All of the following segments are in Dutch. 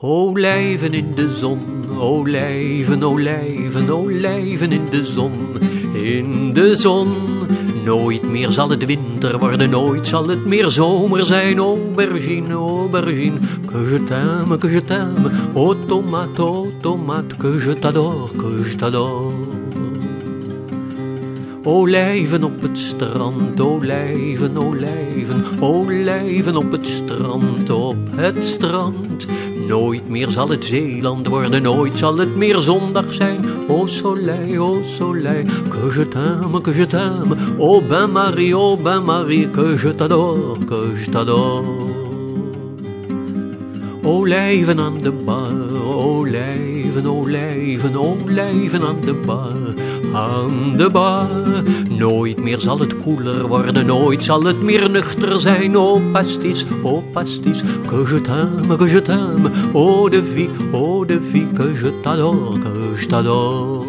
Olijven in de zon, olijven, olijven, olijven in de zon, in de zon. Nooit meer zal het winter worden, nooit zal het meer zomer zijn. Aubergine, aubergine, que je t'aime, que je t'aime. Oh tomate, oh tomate, que je t'adore, que je t'adore. Olijven op het strand, olijven, olijven, olijven op het strand, op het strand. Nooit meer zal het Zeeland worden, nooit zal het meer zondag zijn. O soleil, o soleil, que je t'aime, que je t'aime. O ben Marie, o ben Marie, que je t'adore, que je t'adore. Olijven aan de bar, olijven, olijven, olijven aan de bar, aan de bar. Nooit meer zal het koeler worden, nooit zal het meer nuchter zijn. O pastis, o pastis, que je t'aime, que je t'aime. O de vie, o de vie, que je t'adore, que je t'adore.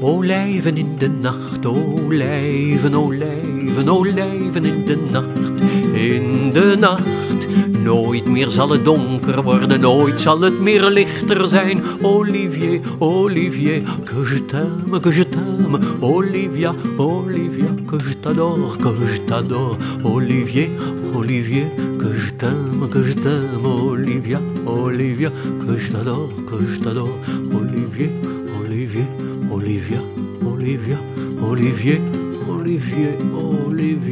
Olijven in de nacht, olijven, olijven, olijven in de nacht, in de nacht. Nooit meer zal het donker worden, nooit zal het meer lichter zijn. Olivier, Olivier, que je t'aime, que je t'aime. Olivia, Olivia, que je t'adore, que je t'adore. Olivier, Olivier, que je t'aime, que je t'aime. Olivia, Olivia, que je t'adore, que je t'adore. Olivier, Olivier. Olivia, Olivia, Olivier, Olivier, Olivia.